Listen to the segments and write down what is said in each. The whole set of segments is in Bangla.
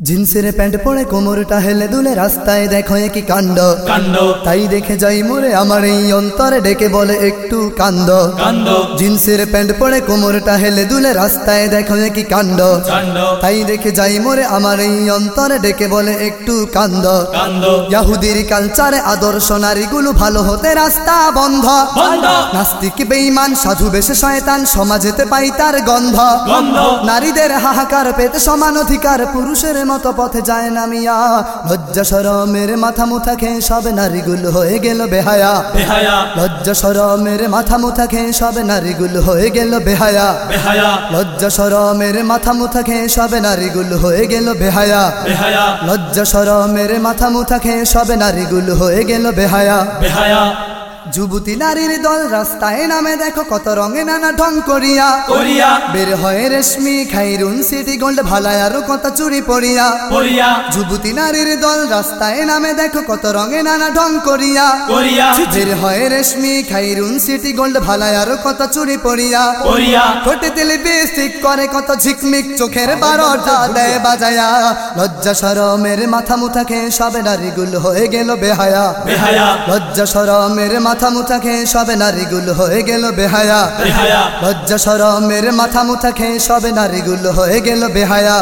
জিন্সের প্যান্ট পরে কোমরটা হেলে দুলে রাস্তায় দেখো কি কাণ্ড। কান্দ তাই দেখে যাই মোরে আমার এই অন্তরে ডেকে বলে একটু কান্দ কান্দ জিন্সের প্যান্ট পরে কোমরটা হেলে দুলে রাস্তায় দেখো কি কাণ্ড। তাই দেখে যাই মোরে আমার এই অন্তরে ডেকে বলে একটু কান্দ ইয়াহুদির কালচারে আদর্শ নারীগুলো ভালো হতে রাস্তা বন্ধ। বন্ধ। নাস্তিক বেঈমান সাধু বেশে শয়তান সমাজেতে পাই তার গন্ধ। গন্ধ। নারীদের হাহাকার পেতে সমান অধিকার পুরুষের মতো পথে যায় না মিয়া। লজ্জা সরমের মাথা মুথা খেয়ে সব নারীগুলো হয়ে গেল বেহায়া। বেহায়া। লজ্জা সরমের মাথা মুথা খেয়ে সব নারীগুলো হয়ে গেল বেহায়া। বেহায়া। লজ্জা সরমের মাথা মুথা খেয়ে সব নারীগুলো হয়ে গেল বেহায়া। বেহায়া। লজ্জা সরমের মাথা মুথা খেয়ে সব নারীগুলো হয়ে গেল বেহায়া। বেহায়া। যুবতী নারীর দল রাস্তায় নামে দেখো কত রঙে নানা ঢং করিয়া। করিয়া। বের হয় রেশমি খাইরুন সিটি গোল্ড ভালায় আরও কত চুরি পড়িয়া। পড়িয়া। যুবতী নারীর দল রাস্তায় নামে দেখো কত রঙে নানা ঢং করিয়া। করিয়া। বের হয় রেশমি খাইরুন সিটি গোল্ড ভালাই আরও কত চুরি পড়িয়া। পড়িয়া। ঠোঁটে তেলে বেসিক করে কত ঝিকমিক চোখের বারোটা দেয় বাজায়া। লজ্জা সরমের মাথা মুথা খেয়ে সব নারীগুলো হয়ে গেল বেহায়া। বেহায়া। লজ্জা সরমের মাথা মুথা খেয়ে সবে নারীগুলো হয়ে গেল বেহায়া। লজ্জা সরমের মাথা মুথা খেয়ে সবে নারীগুলো হয়ে গেল বেহায়া।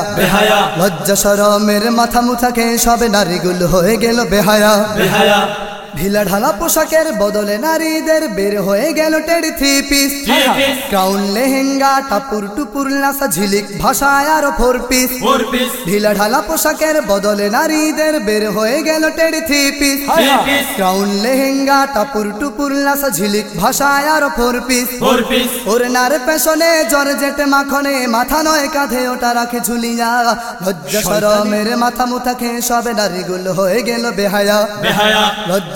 লজ্জা সরমের মাথা মুথা খেয়ে সবে নারীগুলো হয়ে গেল বেহায়া। ঢিলা ঢালা পোশাকের বদলে নারীদের বের হয়ে গেল teddy three piece. Crown lehenga টাপুর টুপুর নাসা ঝিলিক ভাষায় আরও ফোর পিস। পিস। ঢিলা ঢালা পোশাকের বদলে নারীদের বের হয়ে গেল teddy three piece. Crown lehenga টাপুর টুপুর নাসা ঝিলিক ভাষায় আরও ফোর পিস। পিস। ওরনার পেছনে জর্জেট মাখনে মাথা নয় কাঁধে ওটা রাখে ঝুলিয়া। লজ্জা সরমের মাথা মুথা খেয়ে সবে নারীগুলো হয়ে গেল বেহায়া। বেহায়া।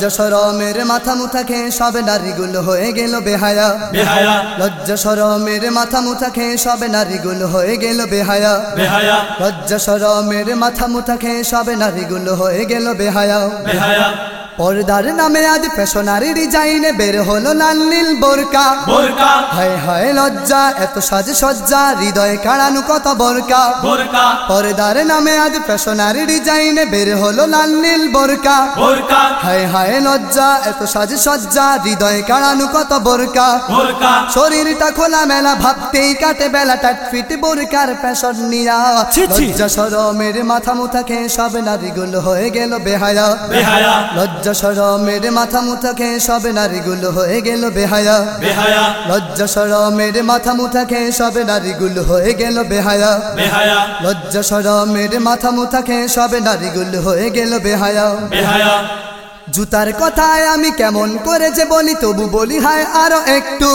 লজ্জা সরমের মাথা মুথাকে সব নারীগুলো হয়ে গেল বেহায়া। বেহায়া। লজ্জা সরমের মাথা মুথাকে সব নারীগুলো হয়ে গেল বেহায়া। বেহায়া। লজ্জা সরমের মাথা মুথাকে সব সবে নারীগুলো হয়ে গেল বেহায়া। বেহায়া। পর্দার নামে আজ পেশনারি ডিজাইনে বের হলো লাল নীল বোরকা। বোরকা। হায় হায় লজ্জা এত সাজ সজ্জা হৃদয়ে কাড়ানো কত বরকা। বোরকা। পর্দার নামে আজ ফ্যাশনারি ডিজাইনে বের হলো লাল নীল বোরকা। বোরকা। হায় হায় লজ্জা এত সাজ সজ্জা হৃদয়ে কাড়ানো কত বরকা। বোরকা। শরীরটা খোলা মেলা ভাবতেই কাটে বেলা টাট ফিট বোরকার ফ্যাশন নিয়া। লজ্জা সরমের মাথা মুথা খেয়ে সব নারীগুলো হয়ে গেল বেহায়া। বেহায়া। লজ্জা সরমের মাথা মুথাকে সব নারীগুলো হয়ে গেল বেহায়া। বেহায়া। লজ্জা সরমের মাথা মুথাকে সব নারীগুলো হয়ে গেল বেহায়া। বেহায়া। লজ্জা সরমের মাথা মুথাকে সব নারীগুলো হয়ে গেল বেহায়া। বেহায়া। জুতার কথায় আমি কেমন করে যে বলি তবু বলি হায় আরও একটু।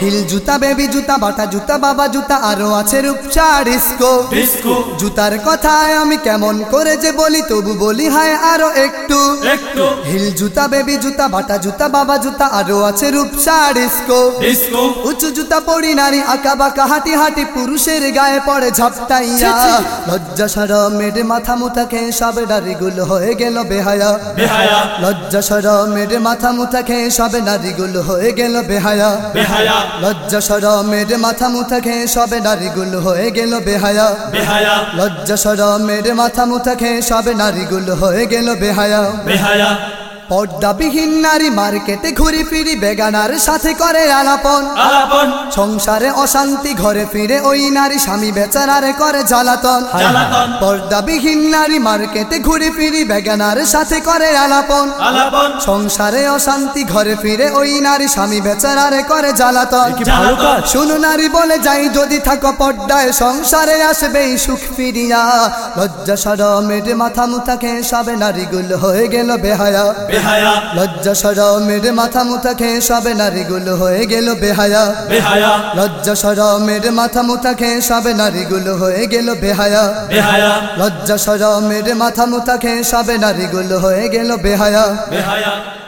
হিল জুতা বেবি জুতা বাটা জুতা বাবা জুতা আরও আছে রূপচা ডিস্কো। জুতার কথায় আমি কেমন করে যে বলি তবু বলি হায় আরও একটু। হিল জুতা বেবি জুতা বাটা জুতা বাবা জুতা আরও আছে রূপসা ডিস্কো। উঁচু জুতা পড়ি নারী আঁকা বাঁকা হাঁটি হাঁটি পুরুষের গায়ে পড়ে ঝাপটাইয়া। লজ্জা সরমের মাথা মুথা খেয়ে সব নারীগুলো হয়ে গেল বেহায়া। বেহায়া। লজ্জা সরমের মাথা মুথা খেয়ে সবে নারীগুলো হয়ে গেল বেহায়া। বেহায়া। লজ্জা সরমের মাথা মুথা খেয়ে সবে নারীগুলো হয়ে গেল বেহায়া। বেহায়া। লজ্জা সরমের মাথা মুথা খেয়ে সবে নারীগুলো হয়ে গেল বেহায়া। বেহায়া। পর্দাবিহীন নারী মার্কেটে ঘুরি ফিরি বেগানার সাথে করে আলাপন। আলাপন। সংসারে অশান্তি ঘরে ফিরে ওই নারী স্বামী বেচারারে করে জ্বালাতন। পর্দাবিহীন নারী মার্কেটে ঘুরে ফিরি বেগানার সাথে করে আলাপন। আলাপন। সংসারে অশান্তি ঘরে ফিরে ওই নারী স্বামী বেচারারে করে জ্বালাতন। শুনো নারী বলে যাই যদি থাকো পর্দায় সংসারে আসবে সুখ ফিরিয়া। লজ্জা সরমের মাথা মুথা খেয়ে সবে নারীগুলো হয়ে গেল বেহায়া। বেহায়া। লজ্জা সরমের মাথা মুথা খেয়ে সবে নারীগুলো হয়ে গেল বেহায়া। বেহায়া। লজ্জা সরমের মাথা মুথা খেয়ে সবে নারীগুলো হয়ে গেল বেহায়া। বেহায়া। লজ্জা সরমের মাথা মুথা খেয়ে সবে নারীগুলো হয়ে গেল বেহায়া। বেহায়া।